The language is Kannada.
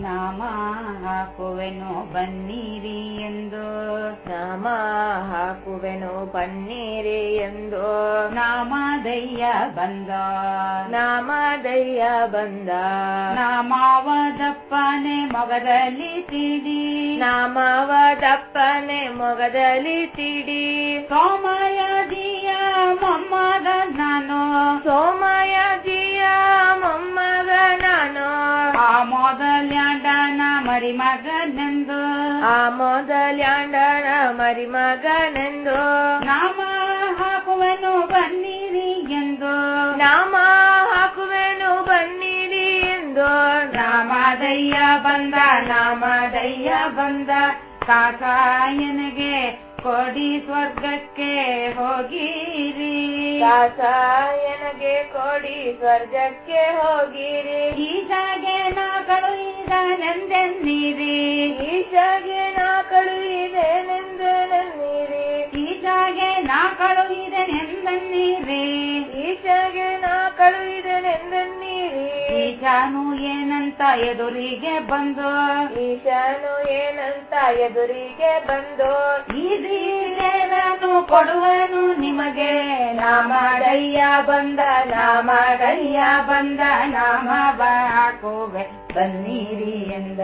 ನಾಮ ಹಾಕುವೆನು ಬನ್ನಿರಿ ಎಂದು. ನಾಮ ಹಾಕುವೆನು ಬನ್ನಿರಿ ಎಂದು. ನಾಮದಯ್ಯ ಬಂದ. ನಾಮದಯ್ಯ ಬಂದ. ನಾಮವದಪ್ಪನೆ ಮೊಗದಲ್ಲಿ ತಿಡಿ. ನಾಮವದಪ್ಪನೆ ಮೊಗದಲ್ಲಿ ತಿಡಿ. ಸೋಮಯಾಜಿಯ ಮೊದಲ್ಯಾಂಡನ ಮರಿ ಮಗನೆಂದು ಆ ಮೊದಲ್ಯಾಂಡನ ಮರಿ ಮಗನೆಂದು ನಾಮ ಹಾಕುವನು ಬನ್ನಿರಿ ಎಂದು. ನಾಮ ಹಾಕುವೆನು ಬನ್ನಿರಿ ಎಂದು. ನಾಮದಯ್ಯ ಬಂದ ನಾಮದಯ್ಯ ಬಂದ. ಕಾಕಾಯನಿಗೆ ಕೊಡಿ ಸ್ವರ್ಗಕ್ಕೆ ಹೋಗಿರಿ. ಕಾಕಾಯನಿಗೆ ಕೊಡಿ ಸ್ವರ್ಗಕ್ಕೆ ಹೋಗಿರಿ. ಈಶಾಗೆ ನಾ ಕಳುಹಿದನೆಂದೆನ್ನಿರಿ ಈಶಾಗೆ ನಾ ಕಳುಹಿದೆನೆಂದು ನನ್ನೀರಿ. ಈಶಾಗೆ ನಾ ಕಳುಹಿದನೆಂದನ್ನಿರಿ ಈಶಾಗೆ ನಾ ಕಳುಹಿದೆನೆಂದನ್ನೀರಿ. ಈಶಾನು ಏನಂತ ಎದುರಿಗೆ ಬಂದು ಈಶಾನು ಏನಂತ ಎದುರಿಗೆ ಬಂದು. ಈ ನಾನು ಕೊಡುವನು ನಿಮಗೆ ನಾಮಡಯ್ಯ ಬಂದ ನಾಮಡಯ್ಯ ಬಂದ ನಾಮ ಹಾಕುವೆ ಬನ್ನಿರಿ ಎಂದ